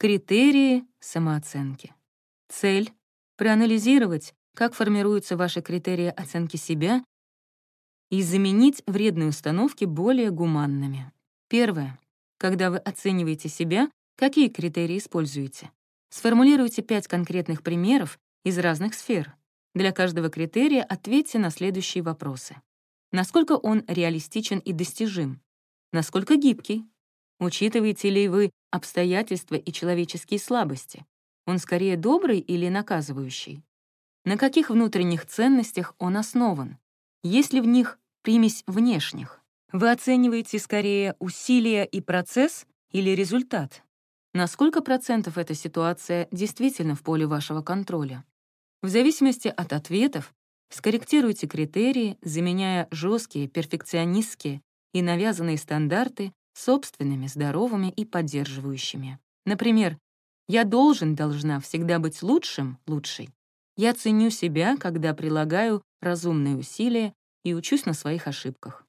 Критерии самооценки. Цель — проанализировать, как формируются ваши критерии оценки себя и заменить вредные установки более гуманными. Первое. Когда вы оцениваете себя, какие критерии используете? Сформулируйте пять конкретных примеров из разных сфер. Для каждого критерия ответьте на следующие вопросы. Насколько он реалистичен и достижим? Насколько гибкий? Учитываете ли вы обстоятельства и человеческие слабости? Он скорее добрый или наказывающий? На каких внутренних ценностях он основан? Есть ли в них примесь внешних? Вы оцениваете скорее усилия и процесс или результат? На сколько процентов эта ситуация действительно в поле вашего контроля? В зависимости от ответов скорректируйте критерии, заменяя жесткие, перфекционистские и навязанные стандарты собственными, здоровыми и поддерживающими. Например, «Я должен, должна всегда быть лучшим, лучшей». Я ценю себя, когда прилагаю разумные усилия и учусь на своих ошибках.